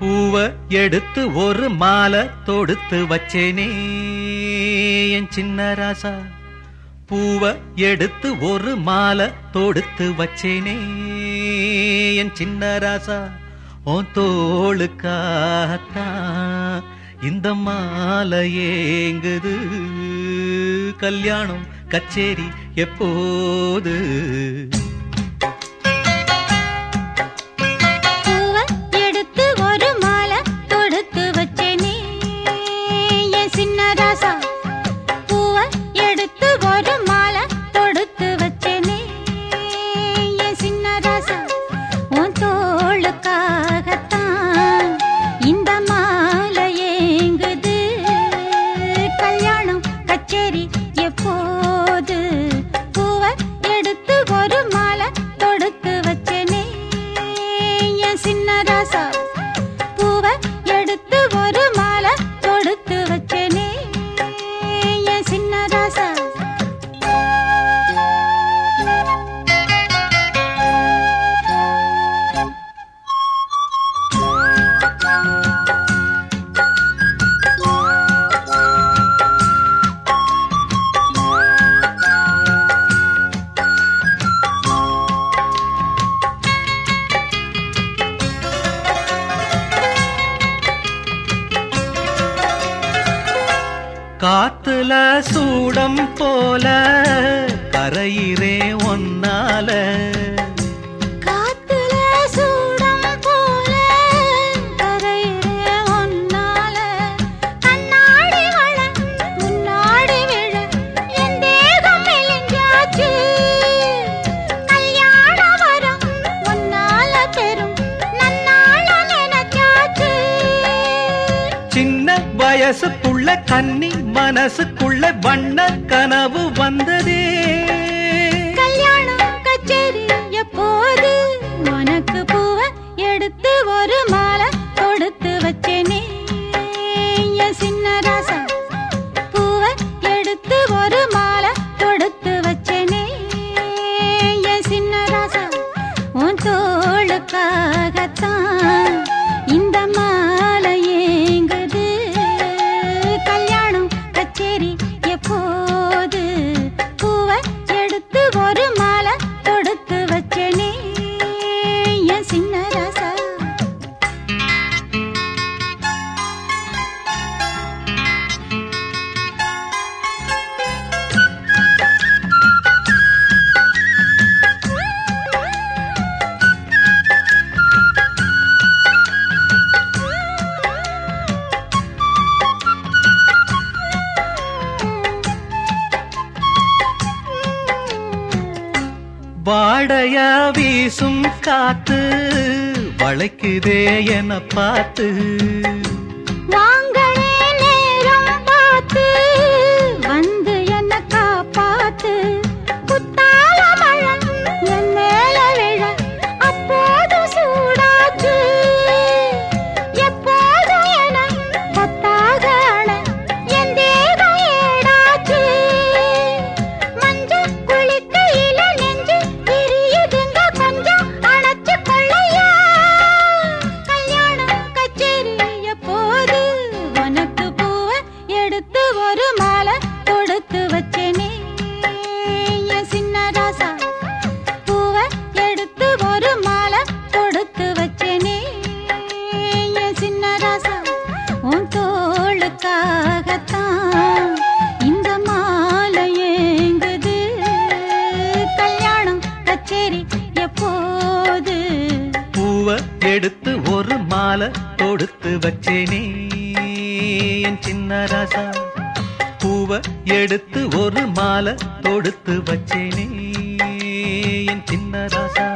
பூவ எடுத்து ஒரு மாலை தொடுத்து வச்சேனே என் சின்ன ராசா. பூவ எடுத்து ஒரு மாலை தொடுத்து வச்சேனே என் சின்ன ராசா. உன் தோளுக்காகத்தான் இந்த மாலை ஏங்குது. கல்யாணம் கச்சேரி எப்போது? எப்போது காத்துல சூடம் போல கரையிறே ஒன்னால வயசுக்குள்ள கன்னி மனசுக்குள்ள வண்ண கனவு வந்ததே. கல்யாணம் கச்சேரி எப்போது? உனக்கு பூவ எடுத்து ஒரு மாலை கொடுத்து வச்சேனே. என் சின்ன ராசா பூவ எடுத்து ஒரு மாலை கொடுத்து வச்சேனே. சின்ன ராசா உன் வாடைய வீசும் காத்து வளைக்குதே என பார்த்து. வாங்களே உன் தோளுக்காகத்தான் இந்த மாலை ஏங்குது. கல்யாணம் கச்சேரி எப்போது? பூவ எடுத்து ஒரு மாலை தொடுத்து வச்சேனே என் சின்ன ராசா. பூவ எடுத்து ஒரு மாலை தொடுத்து வச்சேனே என் சின்ன ராசா.